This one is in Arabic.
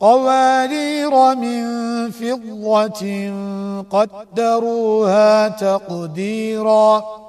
قوارير من فضة قدروها تقديراً